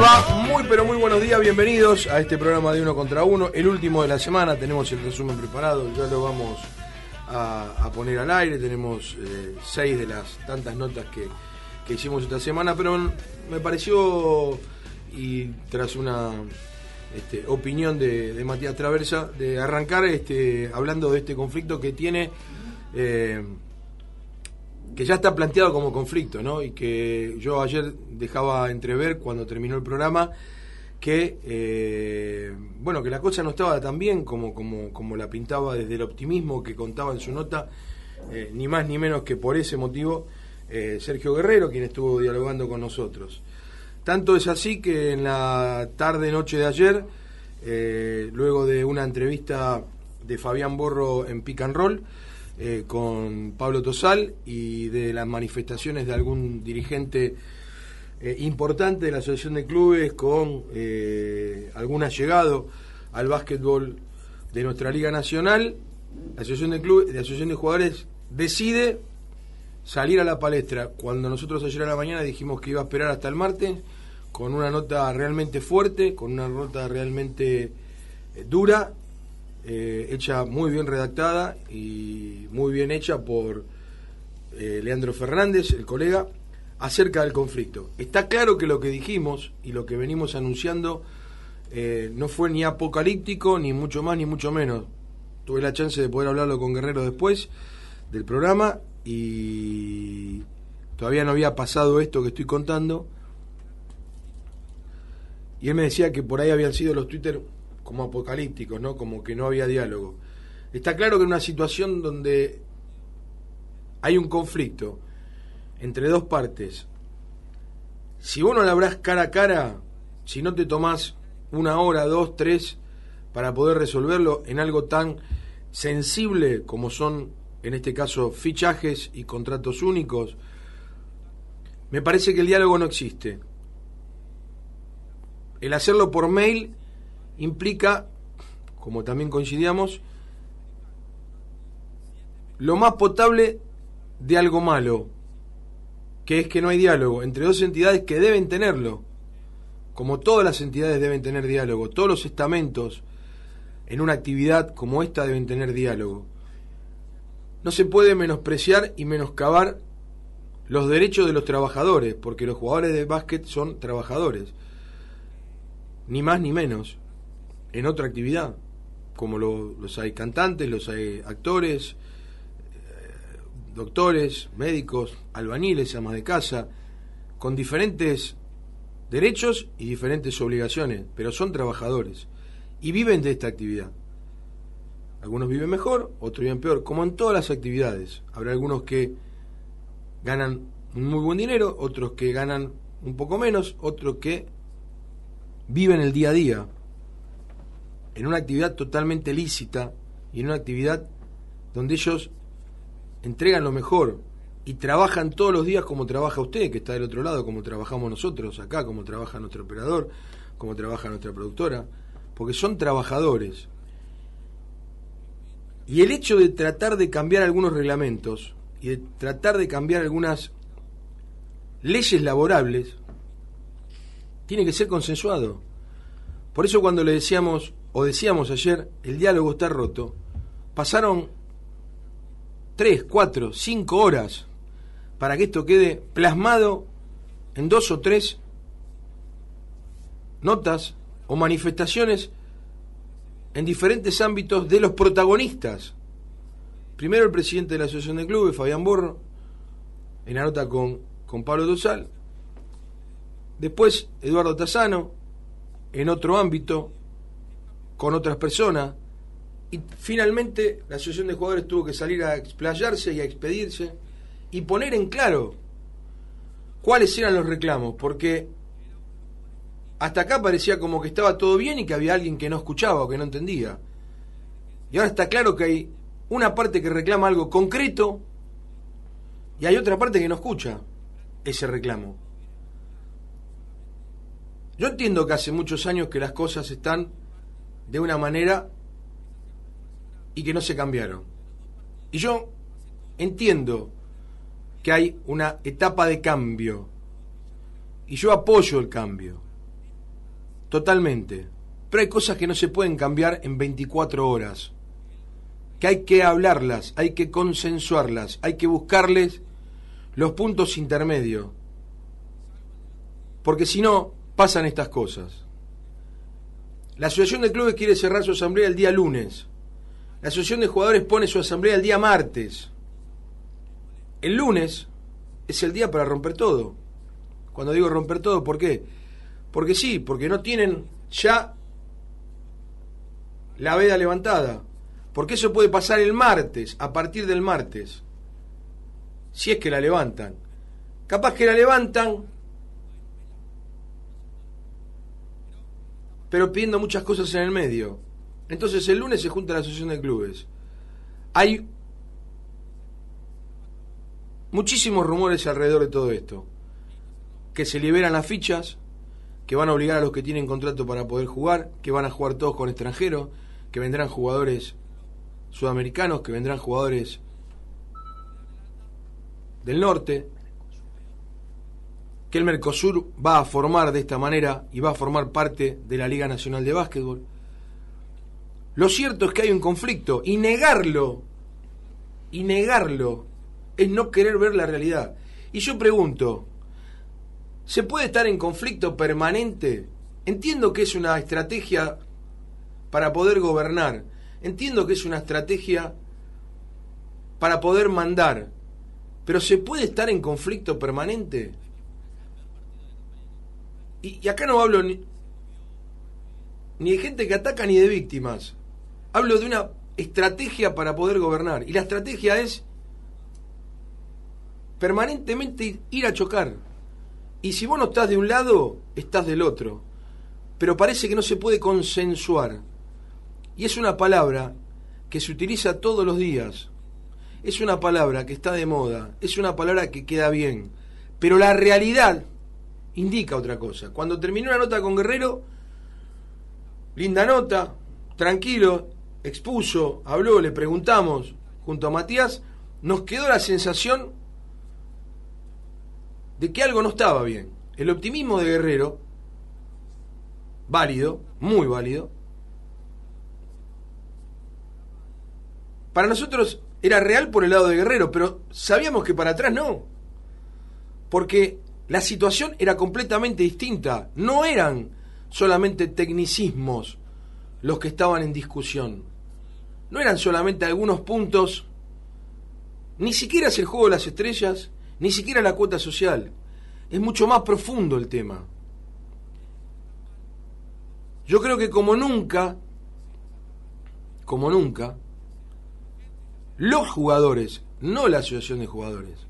Muy pero muy buenos días, bienvenidos a este programa de Uno contra Uno, el último de la semana, tenemos el resumen preparado, ya lo vamos a, poner al aire, tenemos eh, seis de las tantas notas que, hicimos esta semana, pero me pareció, y tras una este, opinión de, Matías Traversa, de arrancar este, hablando de este conflicto que tiene... Eh, que ya está planteado como conflicto, ¿no? Y que yo ayer dejaba entrever cuando terminó el programa que eh, bueno que la cosa no estaba tan bien como, como, como la pintaba desde el optimismo que contaba en su nota, eh, ni más ni menos que por ese motivo eh, Sergio Guerrero, quien estuvo dialogando con nosotros. Tanto es así que en la tarde noche de ayer, luego de una entrevista de Fabián Borro en Pick and Roll, eh, con Pablo Tosal y de las manifestaciones de algún dirigente eh, importante de la Asociación de Clubes con eh, algún allegado al básquetbol de nuestra Liga Nacional, la Asociación de Clubes, de Asociación de Jugadores decide salir a la palestra. Cuando nosotros ayer a la mañana dijimos que iba a esperar hasta el martes, con una nota realmente fuerte, con una nota realmente dura eh, hecha muy bien redactada y muy bien hecha por eh, Leandro Fernández, el colega, acerca del conflicto. Está claro que lo que dijimos y lo que venimos anunciando eh, no fue ni apocalíptico, ni mucho más, ni mucho menos. Tuve la chance de poder hablarlo con Guerrero después del programa y todavía no había pasado esto que estoy contando. Y él me decía que por ahí habían sido los Twitter como apocalípticos, ¿no? Como que no había diálogo. Está claro que en una situación donde hay un conflicto entre dos partes, si vos no la hablas cara a cara, si no te tomás una hora, dos, tres, para poder resolverlo en algo tan sensible como son, en este caso, fichajes y contratos únicos, me parece que el diálogo no existe. El hacerlo por mail implica, como también coincidíamos, lo más potable de algo malo, que es que no hay diálogo entre dos entidades que deben tenerlo, como todas las entidades deben tener diálogo, todos los estamentos en una actividad como esta deben tener diálogo. No se puede menospreciar y menoscabar los derechos de los trabajadores, porque los jugadores de básquet son trabajadores, ni más ni menos en otra actividad, como los hay cantantes, los hay actores, eh, doctores, médicos, albañiles, amas de casa, con diferentes derechos y diferentes obligaciones, pero son trabajadores y viven de esta actividad. Algunos viven mejor, otros viven peor, como en todas las actividades. Habrá algunos que ganan muy buen dinero, otros que ganan un poco menos, otros que viven el día a día, en una actividad totalmente lícita y en una actividad donde ellos entregan lo mejor y trabajan todos los días como trabaja usted, que está del otro lado, como trabajamos nosotros acá, como trabaja nuestro operador, como trabaja nuestra productora, porque son trabajadores. Y el hecho de tratar de cambiar algunos reglamentos y de tratar de cambiar algunas leyes laborables tiene que ser consensuado. Por eso cuando le decíamos o decíamos ayer, el diálogo está roto, pasaron tres, cuatro, cinco horas para que esto quede plasmado en dos o tres notas o manifestaciones en diferentes ámbitos de los protagonistas. Primero el presidente de la Asociación de Clubes, Fabián Borro, en la nota con, con Pablo Dosal. Después Eduardo Tazano, en otro ámbito, con otras personas. Y finalmente la asociación de jugadores tuvo que salir a explayarse y a expedirse y poner en claro cuáles eran los reclamos, porque hasta acá parecía como que estaba todo bien y que había alguien que no escuchaba o que no entendía. Y ahora está claro que hay una parte que reclama algo concreto y hay otra parte que no escucha ese reclamo. Yo entiendo que hace muchos años que las cosas están de una manera y que no se cambiaron. Y yo entiendo que hay una etapa de cambio y yo apoyo el cambio. totalmente. Pero hay cosas que no se pueden cambiar en 24 horas, que hay que hablarlas, hay que consensuarlas, hay que buscarles los puntos intermedios. Porque si no, pasan estas cosas. La Asociación de Clubes quiere cerrar su asamblea el día lunes. La Asociación de Jugadores pone su asamblea el día martes. El lunes es el día para romper todo. Cuando digo romper todo, ¿por qué? Porque sí, porque no tienen ya la veda levantada. Porque eso puede pasar el martes, a partir del martes. Si es que la levantan. Capaz que la levantan, pero pidiendo muchas cosas en el medio. Entonces el lunes se junta la asociación de clubes. Hay muchísimos rumores alrededor de todo esto. Que se liberan las fichas, que van a obligar a los que tienen contrato para poder jugar, que van a jugar todos con extranjeros, que vendrán jugadores sudamericanos, que vendrán jugadores del norte, que el Mercosur va a formar de esta manera y va a formar parte de la Liga Nacional de Básquetbol. Lo cierto es que hay un conflicto y negarlo, y negarlo, es no querer ver la realidad. Y yo pregunto, ¿se puede estar en conflicto permanente? Entiendo que es una estrategia para poder gobernar, entiendo que es una estrategia para poder mandar, pero ¿se puede estar en conflicto permanente? Y, acá no hablo ni, ni de gente que ataca ni de víctimas. Hablo de una estrategia para poder gobernar. Y la estrategia es permanentemente ir a chocar. Y si vos no estás de un lado, estás del otro. Pero parece que no se puede consensuar. Y es una palabra que se utiliza todos los días. Es una palabra que está de moda. Es una palabra que queda bien. Pero la realidad indica otra cosa. Cuando terminó la nota con Guerrero, linda nota, tranquilo, expuso, habló, le preguntamos junto a Matías, nos quedó la sensación de que algo no estaba bien. El optimismo de Guerrero, válido, muy válido, para nosotros era real por el lado de Guerrero, pero sabíamos que para atrás no. Porque la situación era completamente distinta. No eran solamente tecnicismos los que estaban en discusión. No eran solamente algunos puntos, ni siquiera es el juego de las estrellas, ni siquiera la cuota social. Es mucho más profundo el tema. Yo creo que como nunca, como nunca, los jugadores, no la asociación de jugadores,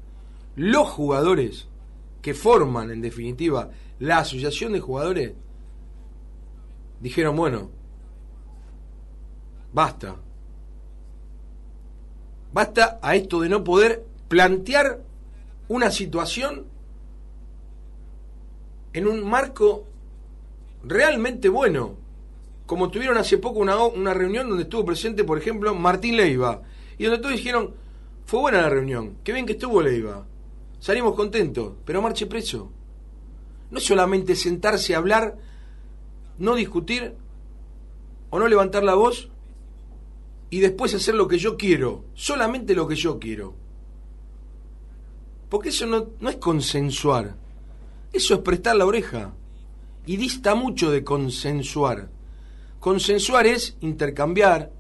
los jugadores que forman en definitiva la asociación de jugadores, dijeron, bueno, basta. Basta a esto de no poder plantear una situación en un marco realmente bueno. Como tuvieron hace poco una, una reunión donde estuvo presente, por ejemplo, Martín Leiva. Y donde todos dijeron, fue buena la reunión, qué bien que estuvo Leiva. Salimos contentos, pero marche preso. No es solamente sentarse a hablar, no discutir o no levantar la voz y después hacer lo que yo quiero, solamente lo que yo quiero. Porque eso no, no es consensuar, eso es prestar la oreja. Y dista mucho de consensuar. Consensuar es intercambiar,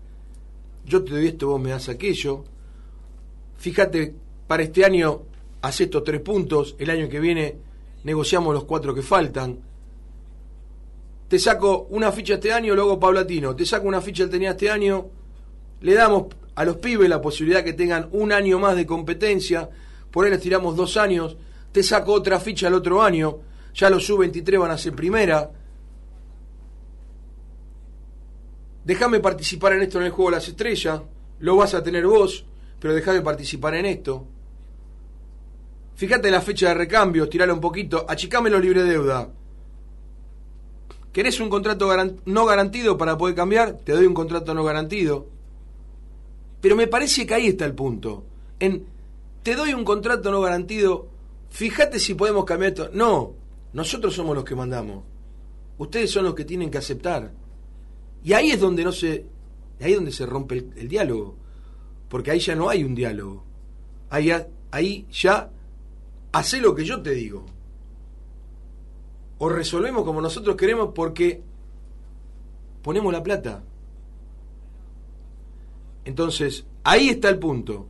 yo te doy esto, vos me das aquello. Fíjate, para este año hace estos tres puntos, el año que viene negociamos los cuatro que faltan. Te saco una ficha este año, luego paulatino. Te saco una ficha el tenía este año, le damos a los pibes la posibilidad que tengan un año más de competencia, por ahí les tiramos dos años, te saco otra ficha el otro año, ya los sub-23 van a ser primera. Déjame participar en esto en el juego de las estrellas, lo vas a tener vos, pero déjame participar en esto. Fíjate la fecha de recambio, tirala un poquito, achicámelo libre deuda. ¿Querés un contrato no garantido para poder cambiar? Te doy un contrato no garantido. Pero me parece que ahí está el punto. En te doy un contrato no garantido, fíjate si podemos cambiar esto. No, nosotros somos los que mandamos. ustedes son los que tienen que aceptar. Y ahí es donde no se, ahí es donde se rompe el, diálogo, porque ahí ya no hay un diálogo. Ahí, ahí ya hace lo que yo te digo. O resolvemos como nosotros queremos porque ponemos la plata. Entonces, ahí está el punto.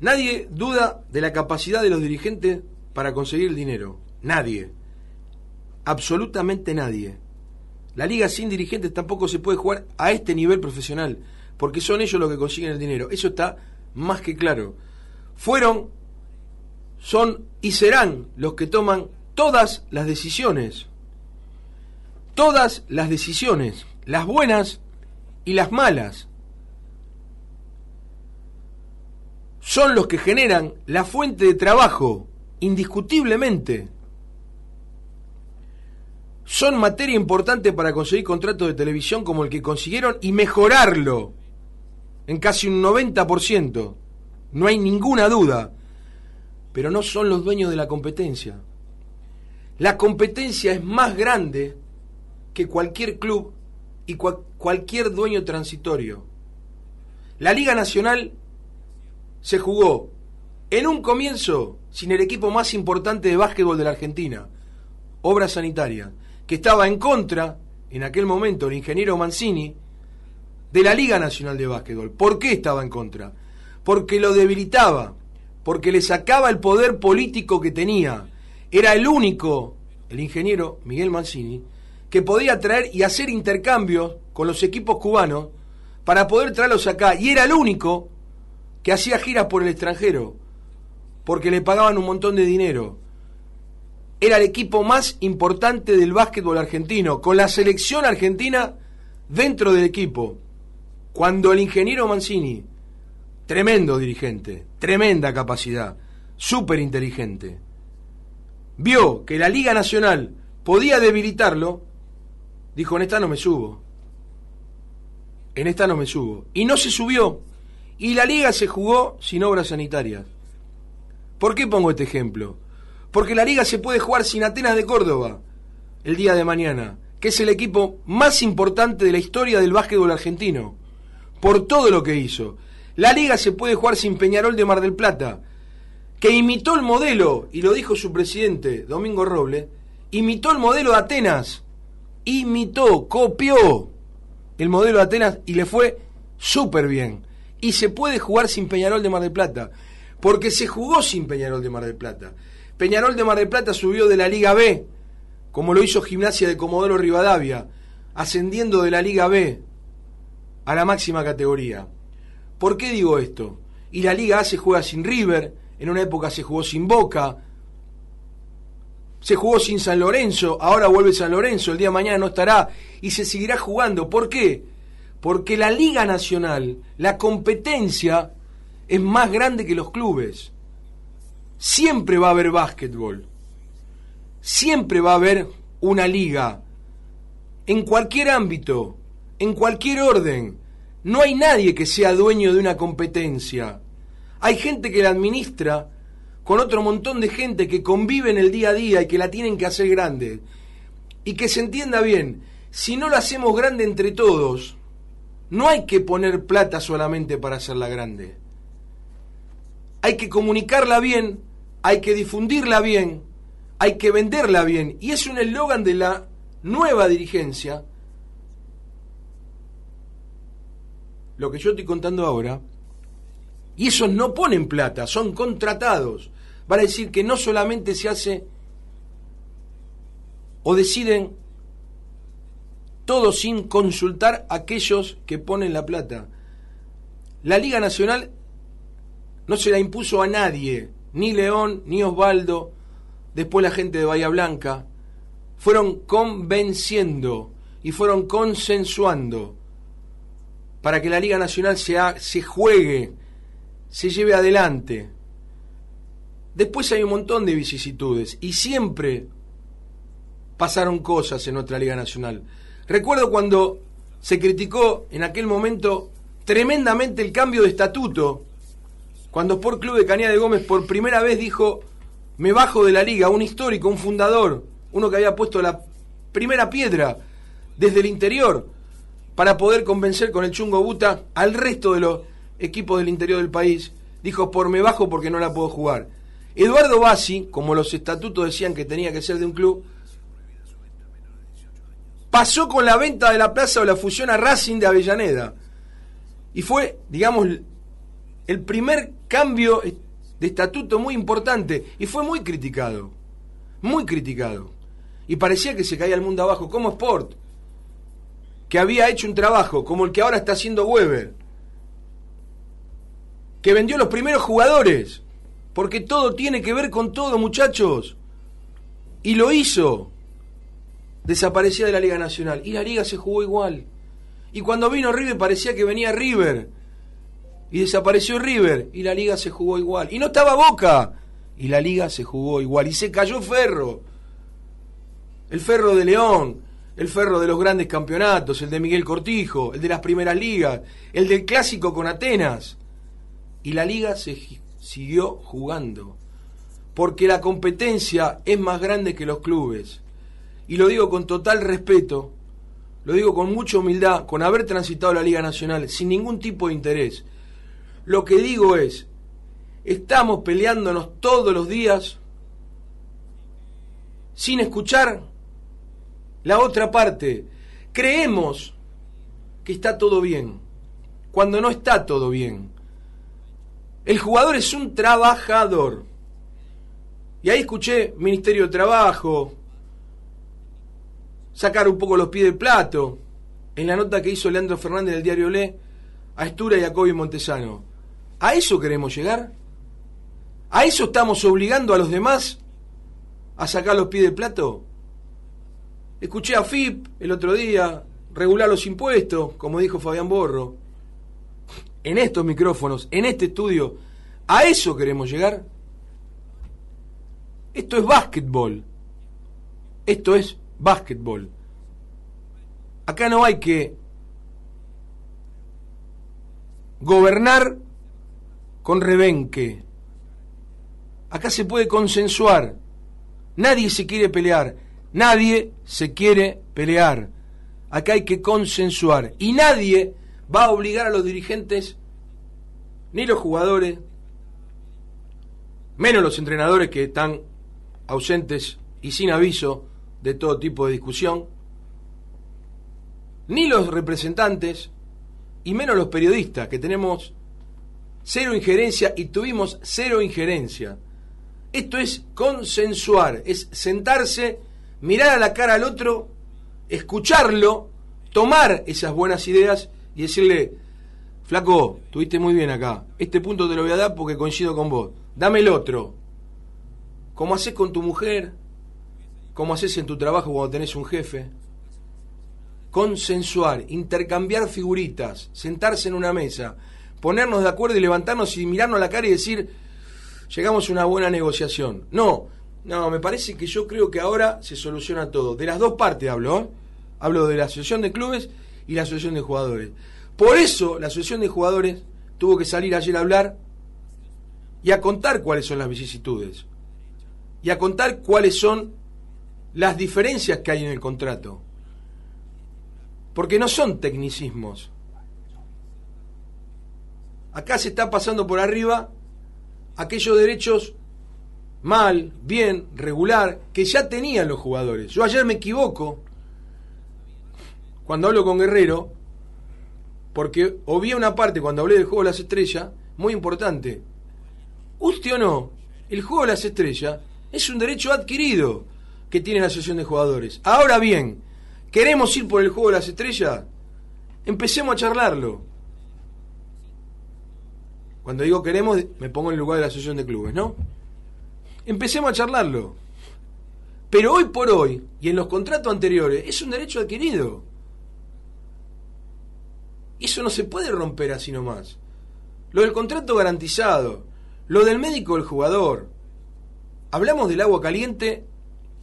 Nadie duda de la capacidad de los dirigentes para conseguir el dinero. Nadie. Absolutamente nadie. La liga sin dirigentes tampoco se puede jugar a este nivel profesional, porque son ellos los que consiguen el dinero. Eso está más que claro. Fueron, son y serán los que toman todas las decisiones. Todas las decisiones, las buenas y las malas. Son los que generan la fuente de trabajo, indiscutiblemente son materia importante para conseguir contratos de televisión como el que consiguieron y mejorarlo en casi un 90%. No hay ninguna duda. Pero no son los dueños de la competencia. La competencia es más grande que cualquier club y cualquier dueño transitorio. La Liga Nacional se jugó en un comienzo sin el equipo más importante de básquetbol de la Argentina, Obra Sanitaria que estaba en contra, en aquel momento, el ingeniero Mancini, de la Liga Nacional de Básquetbol. ¿Por qué estaba en contra? Porque lo debilitaba, porque le sacaba el poder político que tenía. Era el único, el ingeniero Miguel Mancini, que podía traer y hacer intercambios con los equipos cubanos para poder traerlos acá. Y era el único que hacía giras por el extranjero, porque le pagaban un montón de dinero era el equipo más importante del básquetbol argentino, con la selección argentina dentro del equipo. Cuando el ingeniero Mancini, tremendo dirigente, tremenda capacidad, súper inteligente, vio que la Liga Nacional podía debilitarlo, dijo, en esta no me subo. En esta no me subo. Y no se subió. Y la liga se jugó sin obras sanitarias. ¿Por qué pongo este ejemplo? porque la liga se puede jugar sin Atenas de Córdoba el día de mañana, que es el equipo más importante de la historia del básquetbol argentino, por todo lo que hizo. La liga se puede jugar sin Peñarol de Mar del Plata, que imitó el modelo, y lo dijo su presidente, Domingo Roble, imitó el modelo de Atenas, imitó, copió el modelo de Atenas y le fue súper bien. Y se puede jugar sin Peñarol de Mar del Plata, porque se jugó sin Peñarol de Mar del Plata. Peñarol de Mar del Plata subió de la Liga B, como lo hizo Gimnasia de Comodoro Rivadavia, ascendiendo de la Liga B a la máxima categoría. ¿Por qué digo esto? Y la Liga A se juega sin River, en una época se jugó sin Boca, se jugó sin San Lorenzo, ahora vuelve San Lorenzo, el día de mañana no estará y se seguirá jugando. ¿Por qué? Porque la Liga Nacional, la competencia, es más grande que los clubes siempre va a haber básquetbol, siempre va a haber una liga, en cualquier ámbito, en cualquier orden. No hay nadie que sea dueño de una competencia. Hay gente que la administra con otro montón de gente que convive en el día a día y que la tienen que hacer grande. Y que se entienda bien, si no la hacemos grande entre todos, no hay que poner plata solamente para hacerla grande. Hay que comunicarla bien hay que difundirla bien, hay que venderla bien. Y es un eslogan de la nueva dirigencia. Lo que yo estoy contando ahora. Y esos no ponen plata, son contratados. Van a decir que no solamente se hace o deciden todo sin consultar a aquellos que ponen la plata. La Liga Nacional no se la impuso a nadie, ni León, ni Osvaldo, después la gente de Bahía Blanca, fueron convenciendo y fueron consensuando para que la Liga Nacional se, se juegue, se lleve adelante. Después hay un montón de vicisitudes y siempre pasaron cosas en nuestra Liga Nacional. Recuerdo cuando se criticó en aquel momento tremendamente el cambio de estatuto cuando Sport Club de Cañada de Gómez por primera vez dijo, me bajo de la liga, un histórico, un fundador, uno que había puesto la primera piedra desde el interior para poder convencer con el chungo Buta al resto de los equipos del interior del país. Dijo, por me bajo porque no la puedo jugar. Eduardo Bassi, como los estatutos decían que tenía que ser de un club, pasó con la venta de la plaza o la fusión a Racing de Avellaneda. Y fue, digamos, el primer cambio de estatuto muy importante. Y fue muy criticado. Muy criticado. Y parecía que se caía el mundo abajo, como Sport, que había hecho un trabajo como el que ahora está haciendo Weber, que vendió los primeros jugadores, porque todo tiene que ver con todo, muchachos. Y lo hizo desaparecía de la Liga Nacional. Y la Liga se jugó igual. Y cuando vino River parecía que venía River. Y desapareció River. Y la Liga se jugó igual. Y no estaba Boca. Y la Liga se jugó igual. Y se cayó Ferro. El Ferro de León. El Ferro de los grandes campeonatos. El de Miguel Cortijo. El de las primeras ligas. El del clásico con Atenas. Y la Liga se siguió jugando. Porque la competencia es más grande que los clubes y lo digo con total respeto, lo digo con mucha humildad, con haber transitado la Liga Nacional sin ningún tipo de interés. Lo que digo es, estamos peleándonos todos los días sin escuchar la otra parte. Creemos que está todo bien, cuando no está todo bien. El jugador es un trabajador. Y ahí escuché Ministerio de Trabajo, sacar un poco los pies del plato. En la nota que hizo Leandro Fernández del diario Le, a Estura y a Kobe Montesano. ¿A eso queremos llegar? ¿A eso estamos obligando a los demás a sacar los pies del plato? Escuché a FIP el otro día regular los impuestos, como dijo Fabián Borro. En estos micrófonos, en este estudio, ¿a eso queremos llegar? Esto es básquetbol. Esto es básquetbol. Acá no hay que gobernar con rebenque. Acá se puede consensuar. Nadie se quiere pelear. Nadie se quiere pelear. Acá hay que consensuar. Y nadie va a obligar a los dirigentes, ni los jugadores, menos los entrenadores que están ausentes y sin aviso de todo tipo de discusión, ni los representantes, y menos los periodistas, que tenemos cero injerencia y tuvimos cero injerencia. Esto es consensuar, es sentarse, mirar a la cara al otro, escucharlo, tomar esas buenas ideas y decirle, flaco, tuviste muy bien acá, este punto te lo voy a dar porque coincido con vos, dame el otro. Como haces con tu mujer, como haces en tu trabajo cuando tenés un jefe. Consensuar, intercambiar figuritas, sentarse en una mesa, ponernos de acuerdo y levantarnos y mirarnos a la cara y decir, llegamos a una buena negociación. No, no, me parece que yo creo que ahora se soluciona todo. De las dos partes hablo, ¿eh? hablo de la asociación de clubes y la asociación de jugadores. Por eso la asociación de jugadores tuvo que salir ayer a hablar y a contar cuáles son las vicisitudes y a contar cuáles son las diferencias que hay en el contrato. Porque no son tecnicismos. Acá se está pasando por arriba aquellos derechos mal, bien, regular, que ya tenían los jugadores. Yo ayer me equivoco cuando hablo con Guerrero, porque obvié una parte cuando hablé del juego de las estrellas, muy importante. Usted o no, el juego de las estrellas es un derecho adquirido que tiene la asociación de jugadores. Ahora bien, ¿queremos ir por el juego de las estrellas? Empecemos a charlarlo. Cuando digo queremos, me pongo en el lugar de la asociación de clubes, ¿no? Empecemos a charlarlo. Pero hoy por hoy, y en los contratos anteriores, es un derecho adquirido. Eso no se puede romper así nomás. Lo del contrato garantizado, lo del médico del jugador. Hablamos del agua caliente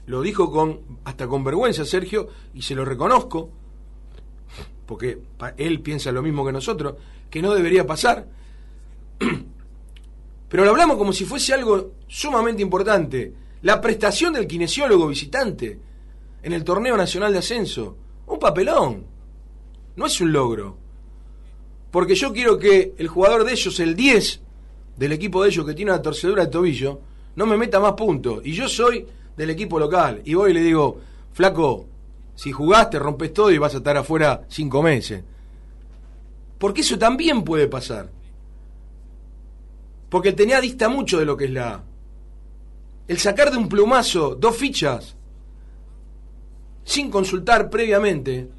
lo dijo con hasta con vergüenza Sergio y se lo reconozco porque él piensa lo mismo que nosotros que no debería pasar pero lo hablamos como si fuese algo sumamente importante la prestación del kinesiólogo visitante en el torneo nacional de ascenso. Un papelón. No es un logro. Porque yo quiero que el jugador de ellos, el 10 del equipo de ellos que tiene una torcedura de tobillo, no me meta más puntos. Y yo soy del equipo local. Y voy y le digo, flaco, si jugaste, rompes todo y vas a estar afuera cinco meses. Porque eso también puede pasar. Porque el tenía dista mucho de lo que es la A. El sacar de un plumazo dos fichas sin consultar previamente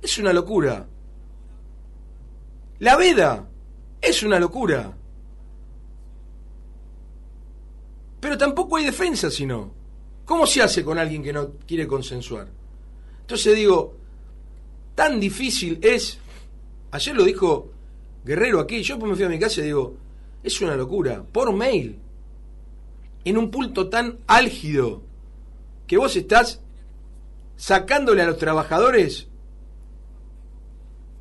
es una locura. La veda es una locura. Pero tampoco hay defensa si no. ¿Cómo se hace con alguien que no quiere consensuar? Entonces digo, tan difícil es. Ayer lo dijo Guerrero aquí, yo me fui a mi casa y digo, es una locura. Por mail, en un punto tan álgido, que vos estás sacándole a los trabajadores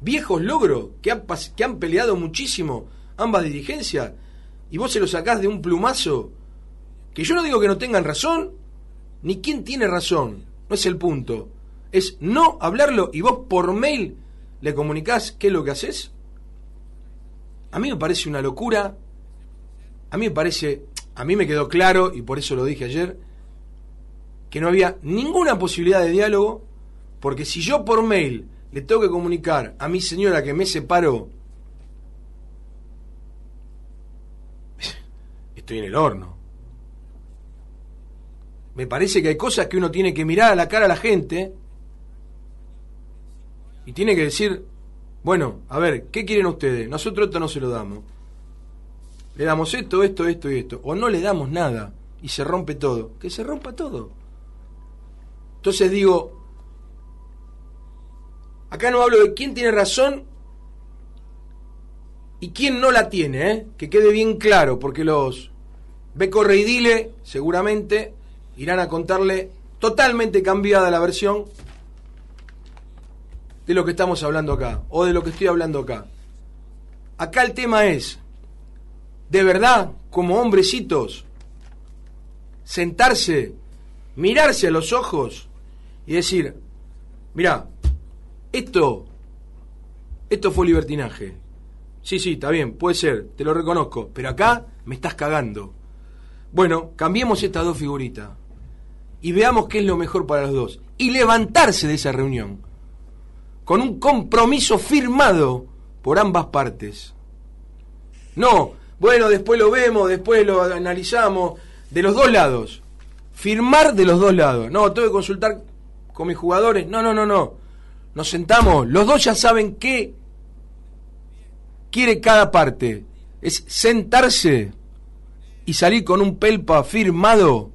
viejos logros que han, que han peleado muchísimo ambas dirigencias, y vos se los sacás de un plumazo, que yo no digo que no tengan razón, ni quién tiene razón, no es el punto, es no hablarlo y vos por mail le comunicás qué es lo que haces. A mí me parece una locura, a mí me parece, a mí me quedó claro, y por eso lo dije ayer, que no había ninguna posibilidad de diálogo, porque si yo por mail le tengo que comunicar a mi señora que me separó, estoy en el horno. Me parece que hay cosas que uno tiene que mirar a la cara a la gente y tiene que decir, bueno, a ver, ¿qué quieren ustedes? Nosotros esto no se lo damos. Le damos esto, esto, esto y esto. O no le damos nada y se rompe todo. Que se rompa todo. Entonces digo, Acá no hablo de quién tiene razón y quién no la tiene, ¿eh? que quede bien claro, porque los Beco Dile seguramente irán a contarle totalmente cambiada la versión de lo que estamos hablando acá, o de lo que estoy hablando acá. Acá el tema es, de verdad, como hombrecitos, sentarse, mirarse a los ojos y decir, mira, esto, esto fue libertinaje. Sí, sí, está bien, puede ser, te lo reconozco, pero acá me estás cagando. Bueno, cambiemos estas dos figuritas y veamos qué es lo mejor para los dos. Y levantarse de esa reunión con un compromiso firmado por ambas partes. No, bueno, después lo vemos, después lo analizamos, de los dos lados. Firmar de los dos lados. No, tengo que consultar con mis jugadores. No, no, no, no nos sentamos, los dos ya saben qué quiere cada parte. Es sentarse y salir con un pelpa firmado,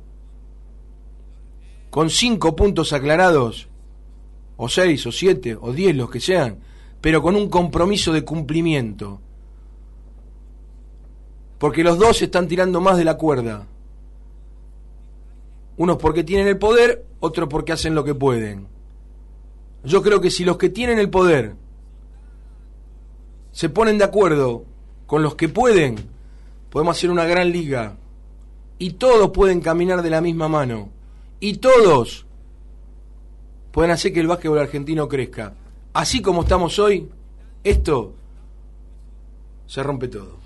con cinco puntos aclarados, o seis, o siete, o diez, los que sean, pero con un compromiso de cumplimiento. Porque los dos están tirando más de la cuerda. Unos porque tienen el poder, otros porque hacen lo que pueden. Yo creo que si los que tienen el poder se ponen de acuerdo con los que pueden, podemos hacer una gran liga. Y todos pueden caminar de la misma mano. Y todos pueden hacer que el básquetbol argentino crezca. Así como estamos hoy, esto se rompe todo.